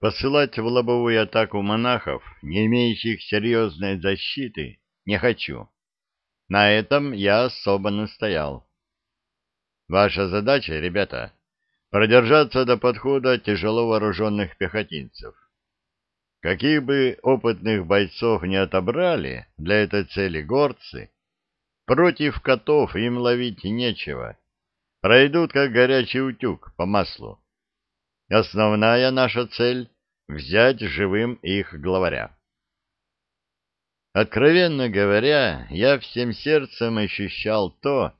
Посылать в лобовую атаку монахов, не имеющих серьезной защиты, не хочу. На этом я особо настоял. Ваша задача, ребята, продержаться до подхода тяжело вооруженных пехотинцев. Каких бы опытных бойцов не отобрали для этой цели горцы, против котов им ловить нечего. Пройдут, как горячий утюг, по маслу. Основная наша цель — взять живым их главаря. Откровенно говоря, я всем сердцем ощущал то,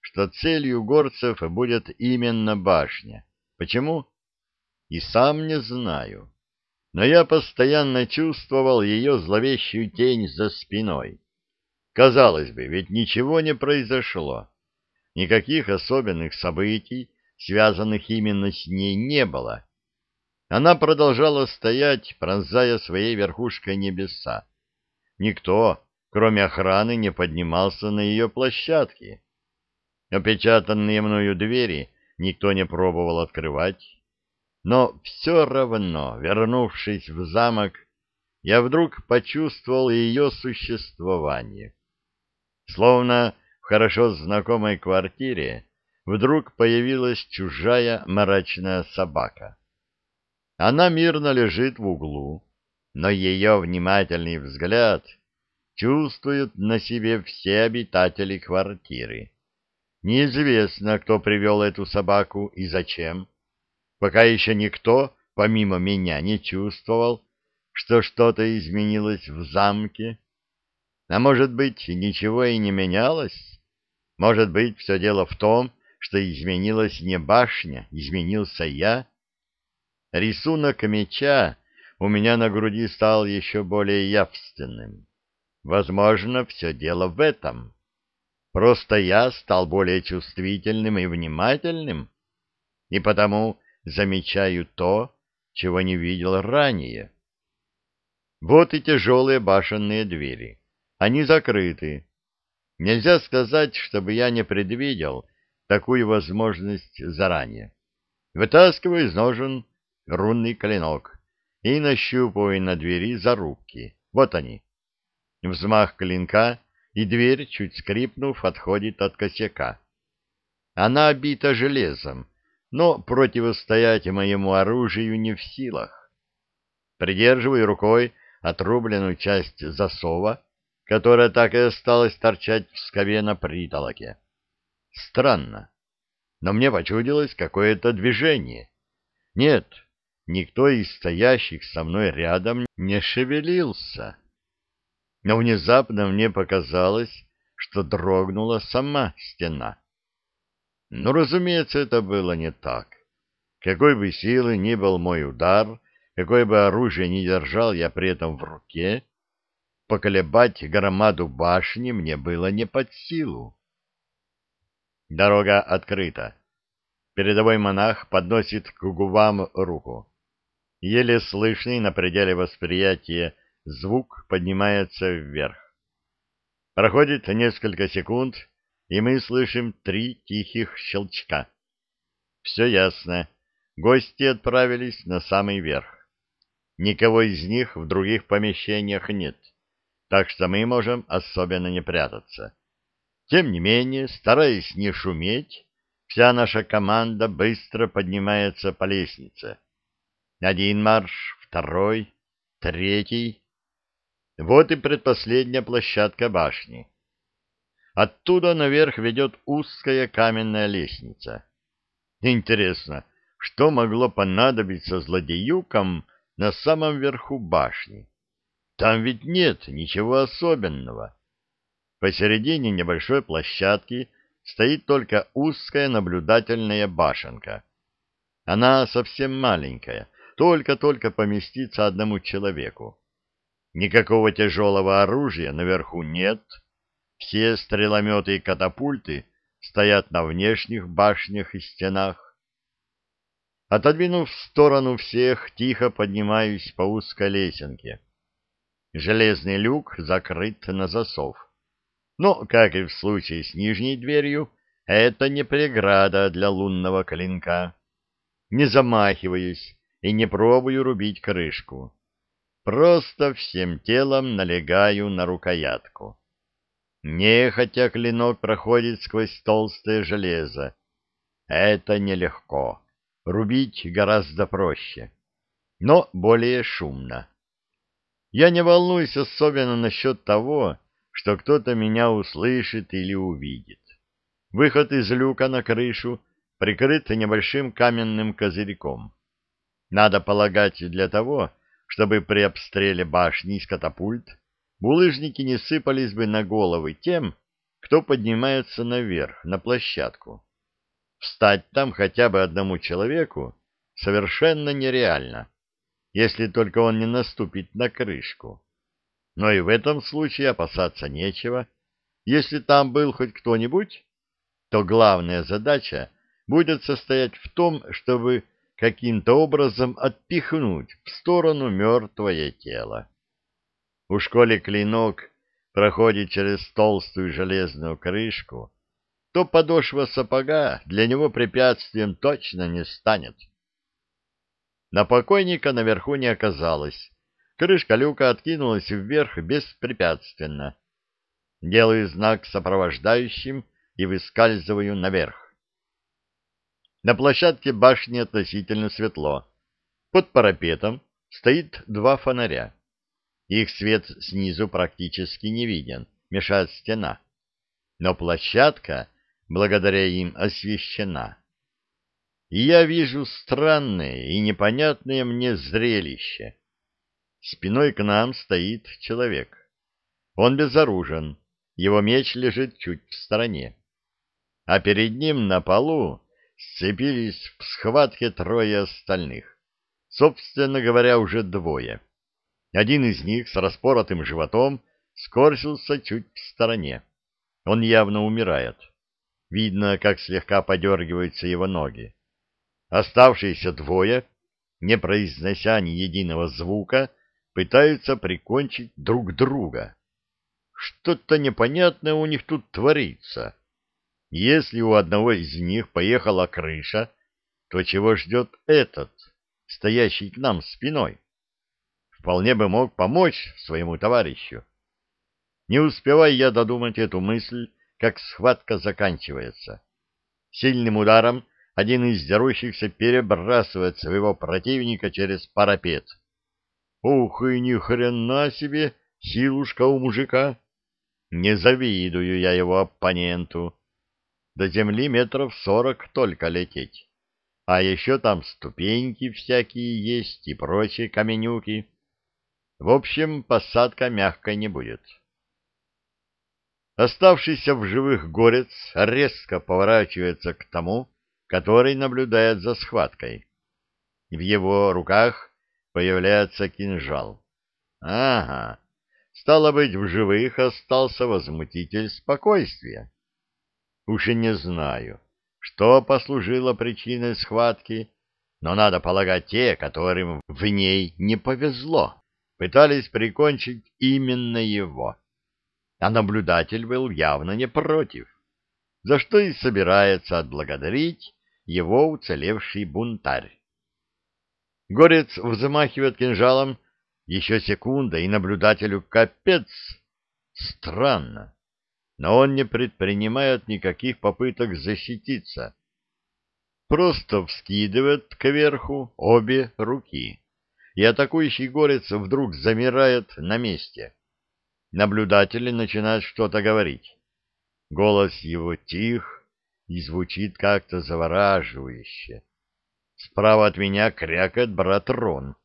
что целью горцев будет именно башня. Почему? И сам не знаю. Но я постоянно чувствовал ее зловещую тень за спиной. Казалось бы, ведь ничего не произошло. Никаких особенных событий, связанных именно с ней, не было. Она продолжала стоять, пронзая своей верхушкой небеса. Никто, кроме охраны, не поднимался на ее площадке. Опечатанные мною двери никто не пробовал открывать. Но все равно, вернувшись в замок, я вдруг почувствовал ее существование. Словно в хорошо знакомой квартире вдруг появилась чужая мрачная собака. Она мирно лежит в углу, но ее внимательный взгляд чувствуют на себе все обитатели квартиры. Неизвестно, кто привел эту собаку и зачем. Пока еще никто, помимо меня, не чувствовал, что что-то изменилось в замке. А может быть, ничего и не менялось? Может быть, все дело в том, что изменилась не башня, изменился я? Рисунок меча у меня на груди стал еще более явственным. Возможно, все дело в этом. Просто я стал более чувствительным и внимательным, и потому замечаю то, чего не видел ранее. Вот и тяжелые башенные двери. Они закрыты. Нельзя сказать, чтобы я не предвидел такую возможность заранее. Вытаскиваю из ножен рунный клинок и нащупываю на двери зарубки. Вот они. Взмах клинка, и дверь, чуть скрипнув, отходит от косяка. Она обита железом, но противостоять моему оружию не в силах. Придерживаю рукой отрубленную часть засова, которая так и осталась торчать в скобе на притолоке. Странно, но мне почудилось какое-то движение. Нет, никто из стоящих со мной рядом не шевелился но внезапно мне показалось, что дрогнула сама стена. Но, разумеется, это было не так. Какой бы силы ни был мой удар, какое бы оружие ни держал я при этом в руке, поколебать громаду башни мне было не под силу. Дорога открыта. Передовой монах подносит к губам руку. Еле слышный на пределе восприятия звук поднимается вверх. Проходит несколько секунд, и мы слышим три тихих щелчка. Все ясно. Гости отправились на самый верх. Никого из них в других помещениях нет, так что мы можем особенно не прятаться. Тем не менее, стараясь не шуметь, вся наша команда быстро поднимается по лестнице. Один марш, второй, третий. Вот и предпоследняя площадка башни. Оттуда наверх ведет узкая каменная лестница. Интересно, что могло понадобиться злодеюкам на самом верху башни? Там ведь нет ничего особенного. Посередине небольшой площадки стоит только узкая наблюдательная башенка. Она совсем маленькая, только-только поместится одному человеку. Никакого тяжелого оружия наверху нет. Все стрелометы и катапульты стоят на внешних башнях и стенах. Отодвинув в сторону всех, тихо поднимаюсь по узкой лесенке. Железный люк закрыт на засов. Но, как и в случае с нижней дверью, это не преграда для лунного клинка. Не замахиваюсь и не пробую рубить крышку. Просто всем телом налегаю на рукоятку. Нехотя клинок проходит сквозь толстое железо. Это нелегко. Рубить гораздо проще, но более шумно. Я не волнуюсь особенно насчет того, что кто-то меня услышит или увидит. Выход из люка на крышу прикрыт небольшим каменным козырьком. Надо полагать для того, чтобы при обстреле башни из катапульт булыжники не сыпались бы на головы тем, кто поднимается наверх, на площадку. Встать там хотя бы одному человеку совершенно нереально если только он не наступит на крышку. Но и в этом случае опасаться нечего. Если там был хоть кто-нибудь, то главная задача будет состоять в том, чтобы каким-то образом отпихнуть в сторону мертвое тело. У школе клинок проходит через толстую железную крышку, то подошва сапога для него препятствием точно не станет. На покойника наверху не оказалось. Крышка люка откинулась вверх беспрепятственно. Делаю знак сопровождающим и выскальзываю наверх. На площадке башни относительно светло. Под парапетом стоит два фонаря. Их свет снизу практически не виден, мешает стена. Но площадка, благодаря им, освещена и я вижу странное и непонятное мне зрелище. Спиной к нам стоит человек. Он безоружен, его меч лежит чуть в стороне. А перед ним на полу сцепились в схватке трое остальных. Собственно говоря, уже двое. Один из них с распоротым животом скорчился чуть в стороне. Он явно умирает. Видно, как слегка подергиваются его ноги. Оставшиеся двое, не произнося ни единого звука, пытаются прикончить друг друга. Что-то непонятное у них тут творится. Если у одного из них поехала крыша, то чего ждет этот, стоящий к нам спиной? Вполне бы мог помочь своему товарищу. Не успевая я додумать эту мысль, как схватка заканчивается. Сильным ударом один из дерущихся перебрасывает своего противника через парапет. Ух, и ни хрена себе силушка у мужика! Не завидую я его оппоненту. До земли метров сорок только лететь. А еще там ступеньки всякие есть и прочие каменюки. В общем, посадка мягкой не будет. Оставшийся в живых горец резко поворачивается к тому, который наблюдает за схваткой. В его руках появляется кинжал. Ага, стало быть, в живых остался возмутитель спокойствия. Уж и не знаю, что послужило причиной схватки, но надо полагать те, которым в ней не повезло, пытались прикончить именно его. А наблюдатель был явно не против, за что и собирается отблагодарить его уцелевший бунтарь. Горец взмахивает кинжалом, еще секунда, и наблюдателю капец. Странно, но он не предпринимает никаких попыток защититься. Просто вскидывает кверху обе руки, и атакующий горец вдруг замирает на месте. Наблюдатели начинают что-то говорить. Голос его тих, и звучит как-то завораживающе. Справа от меня крякает брат Рон.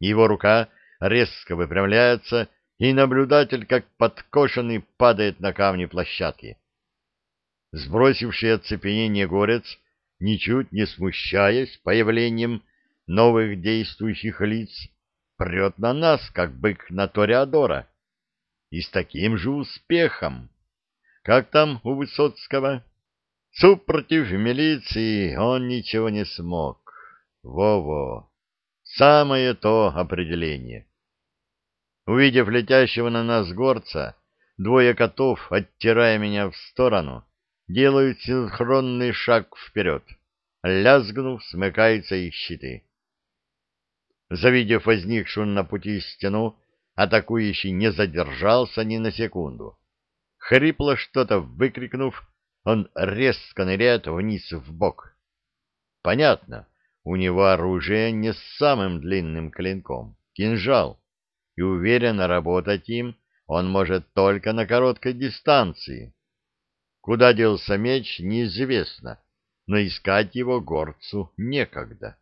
Его рука резко выпрямляется, и наблюдатель, как подкошенный, падает на камни площадки. Сбросивший оцепенение горец, ничуть не смущаясь появлением новых действующих лиц, прет на нас, как бык на Тореадора. И с таким же успехом. Как там у Высоцкого? Супротив милиции он ничего не смог. Во-во. Самое то определение. Увидев летящего на нас горца, двое котов, оттирая меня в сторону, делают синхронный шаг вперед. Лязгнув, смыкаются их щиты. Завидев возникшую на пути стену, атакующий не задержался ни на секунду. Хрипло что-то выкрикнув, он резко ныряет вниз в бок. Понятно, у него оружие не с самым длинным клинком, кинжал, и уверенно работать им он может только на короткой дистанции. Куда делся меч, неизвестно, но искать его горцу некогда.